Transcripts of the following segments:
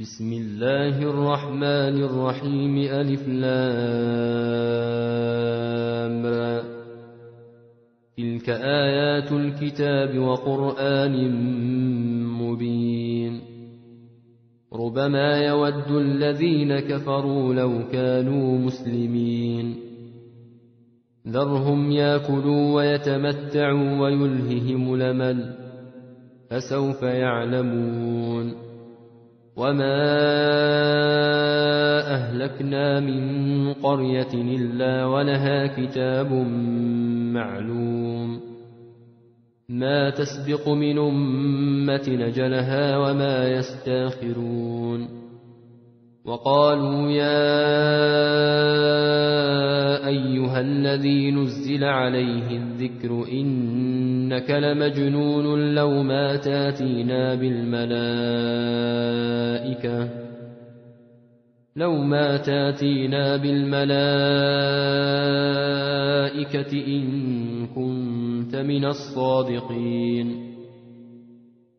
بسم الله الرحمن الرحيم ألف لام را. تلك آيات الكتاب وقرآن مبين. ربما يود الذين كفروا لو كانوا مسلمين. ذرهم ياكلوا ويتمتعوا ويلههم لمل فسوف يعلمون. وما أهلكنا من قرية إلا ولها كتاب معلوم ما تسبق من أمة نجلها وما يستاخرون وقالوا يا أيها الذي نزل عليه الذكر إنك لمجنون لو ما تاتينا بالملائكة لو ما تاتينا بالملائكة إن كنت من الصادقين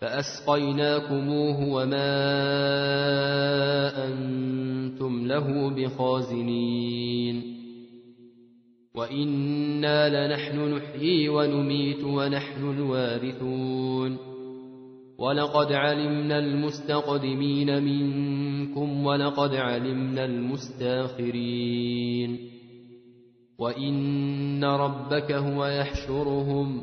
فأسقيناكموه وما أنتم له بخازنين. وإنا لنحن نحيي ونميت ونحن الوارثون. ولقد علمنا المستقدمين منكم ولقد علمنا المستاخرين. وإن ربك هو يحشرهم.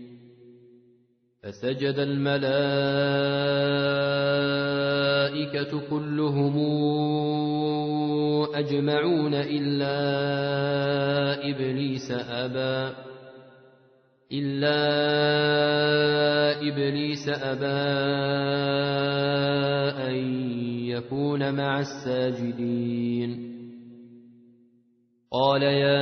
فسجد الملائكة كلهم أجمعون إلا إبليس أبى إلا إبليس أبى أن يكون مع الساجدين. قال يا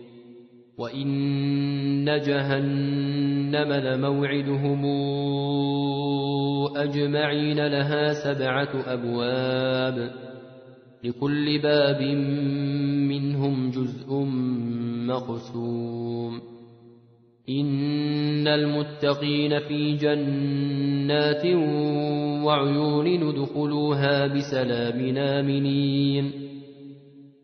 وإن جهنم لموعدهم أجمعين لها سبعة أبواب لكل باب منهم جزء مقسوم إن المتقين في جنات وعيون ندخلوها بسلام آمنين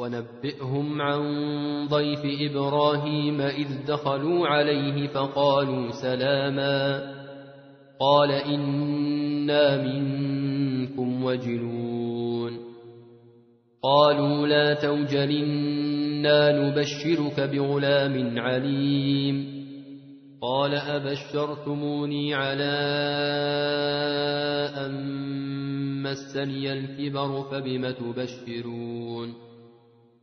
ونبئهم عن ضيف إبراهيم إذ دخلوا عليه فقالوا سلاما قال إنا منكم وجلون قالوا لا توجل إنا نبشرك بغلام عليم قال أبشرتموني على أن مسني الكبر فبم تبشرون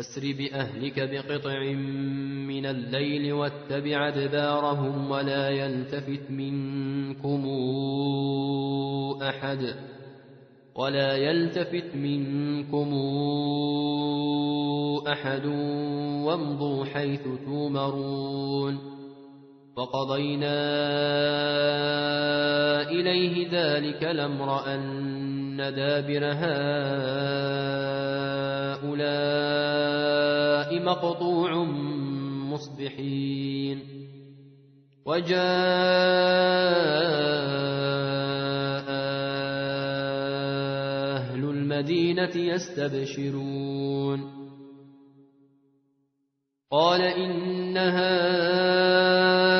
أسر بأهلك بقطع من الليل واتبع أدبارهم ولا يلتفت منكم أحد ولا يلتفت منكم أحد وامضوا حيث تومرون فقضينا إليه ذلك الأمر أن دابر هؤلاء مقطوع مصبحين. وجاء أهل المدينة يستبشرون. قال إن هؤلاء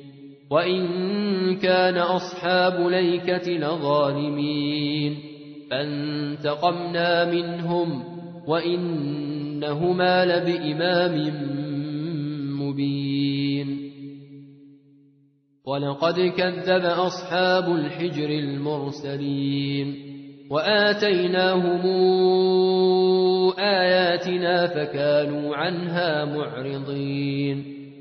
وإن كان أصحاب ليكة لظالمين فانتقمنا منهم وإنهما لبإمام مبين ولقد كذب أصحاب الحجر المرسلين وآتيناهم آياتنا فكانوا عنها معرضين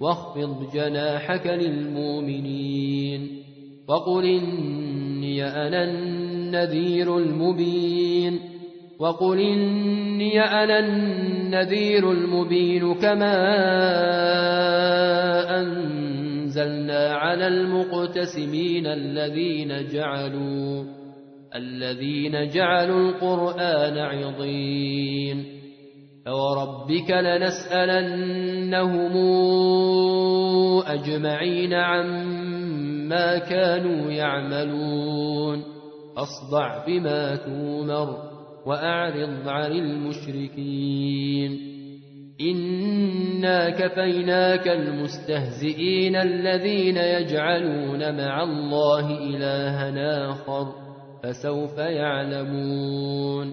واخفض جناحك للمؤمنين وقل إني أنا النذير المبين وقل إني أنا النذير المبين كما أنزلنا على المقتسمين الذين جعلوا الذين جعلوا القرآن عضين فوربك لنسألنهم أجمعين عما كانوا يعملون أصدع بما تومر وأعرض عن المشركين إنا كفيناك المستهزئين الذين يجعلون مع الله إلها آخر فسوف يعلمون